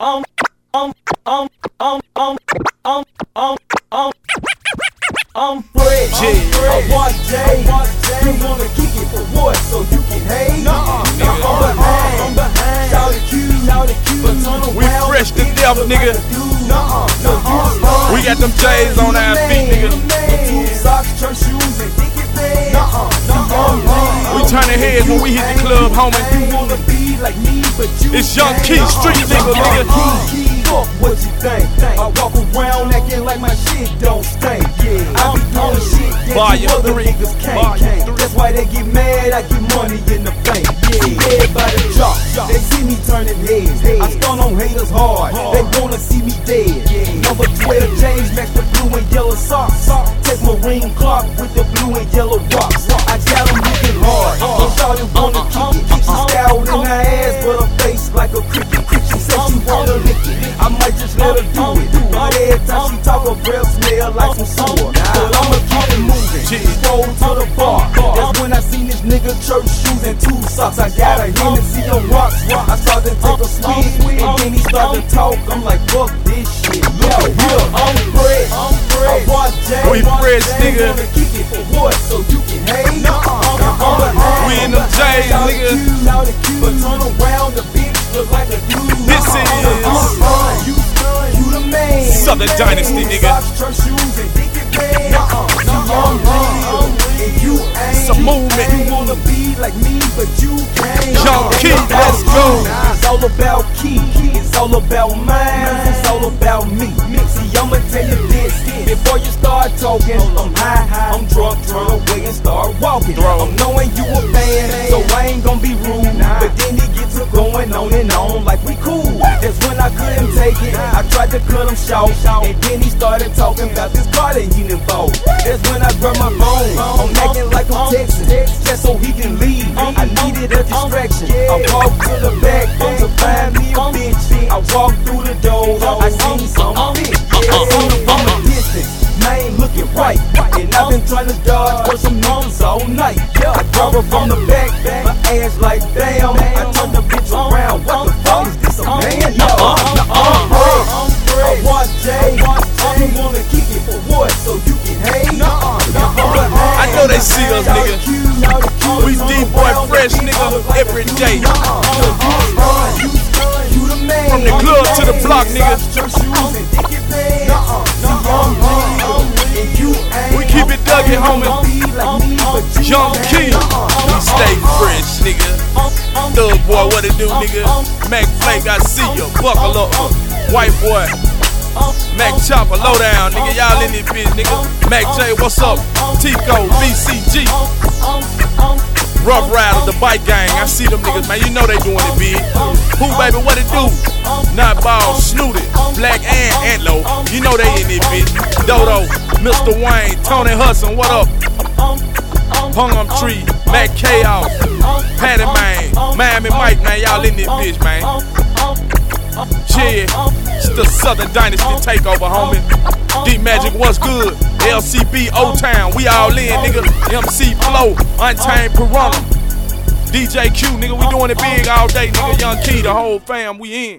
um, um, um, um, um, um, um, um. I'm Fred, I'm Fred. I watch Jay. You wanna kick it for what? So you can hate? Nuh-uh, nigga. I'm behind, I'm behind. Shout at Q, shout at Q. But turn around. We fresh to death, nigga. Nuh-uh, nuh-uh. We got them J's on our feet, nigga. Socks, church shoes, and it bad. Nuh-uh, nuh-uh. We turning heads when we hit the club, homie. You wanna be like me, but you It's Young. Key, street uh-huh. nigga, nigga. Key, fuck what you think. I walk around acting like my shit don't stink. Yeah, I be doing shit that Volume you other three. niggas can't. Can't. That's why they get mad. I get money in the bank. Yeah, everybody drop. They see me turning heads. I stun on haters hard. They wanna see me dead. Number 12 James match the blue and yellow socks. Take Marine clock with the blue and yellow rocks. I got 'em looking hard. Charlie every time she talk, her breath smell like some sewer. Oh, oh, but I'ma oh. keep it moving. Roll to the bar. That's when I seen this nigga church shoes and two socks. I got a Hennessy on rocks. I started to take a swig, and then he started to talk. I'm like, fuck this shit. Yo, yo, I'm Fred. I'm Fred. I watch Jay. We fresh, nigga. Kick it for what? So you can hate? Nuh-uh. We in them J's, nigga. at you, shout at you. But turn around, the bitch look like a and you ain't. It's a movement. You wanna be like me, but you can't. Key, let's go. It's all about key. It's all about mine. It's all about me. See, I'ma tell you this. Before you start talking, I'm high, I'm drunk, turn away and start walking. I'm knowing you a fan, so I ain't gonna be rude. But then he gets to going on and on like we cool. Take it. I tried to cut him short, and then he started talking about this car that he involved. That's when I grabbed my phone. I'm acting like I'm texting, just so he can leave. I needed a distraction. I walked to the back to find me a bitch. I walked through the door, I seen some bitch. Seen her from a distance. Man looking right, and I've been trying to dodge for some niggas all night. I drove her from the back, my ass like damn. I turned know they see us, nigga. We D-boy fresh, nigga, every day. From the club to the block, nigga. We keep it Dougie, homie. Young Key, we stay fresh, nigga. Thug boy, what it do, nigga? Mac Flake, I see you. Buckle up, white boy. Mac Chopper, low down, nigga. Y'all in this bitch, nigga. Mac J, what's up? Tico, BCG. Rough Rider, the bike gang. I see them niggas, man. You know they doing it big. Who, baby, what it do? Not ball, snooted, black and antlo. You know they in this bitch. Dodo, Mr. Wayne, Tony Hudson, what up? Hung on tree, Mac Chaos, Patty Man, Miami Mike, man. Y'all in this bitch, man. It's the Southern Dynasty takeover, homie. D Magic, what's good? LCB O Town, we all in, nigga. MC Flow, Untamed Piranha. DJ Q, nigga, we doing it big all day, nigga. Young Key, the whole fam, we in.